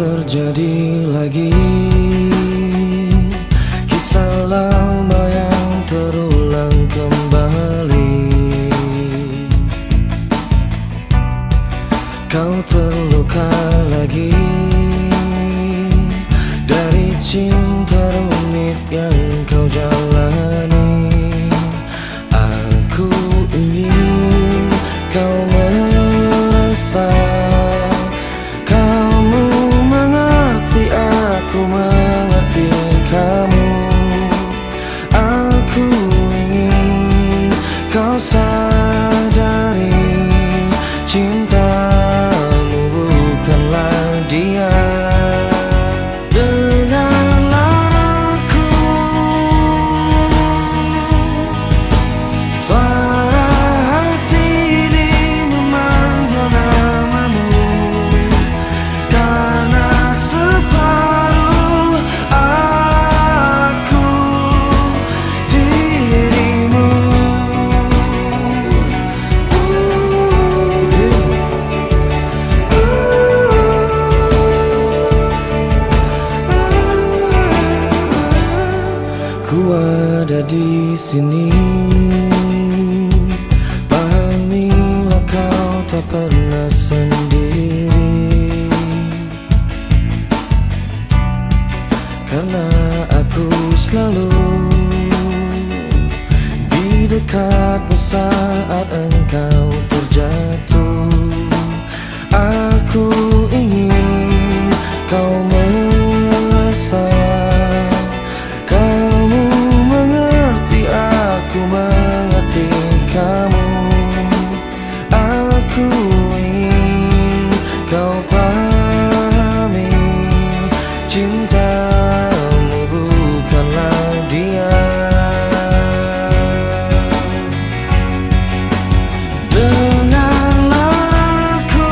Terjadi lagi. Kisah lama yang terulang kembali. Kau terluka lagi. Dari cinta rumit yang kau jalani Suara hati ini memanggil namamu. Karena separuh aku dirimu. Ku ada di sini pernah sendiri. Karena aku selalu Di dekatmu saat engkau terjatuh pahami Cintamu bukanlah dia. Dengan aku.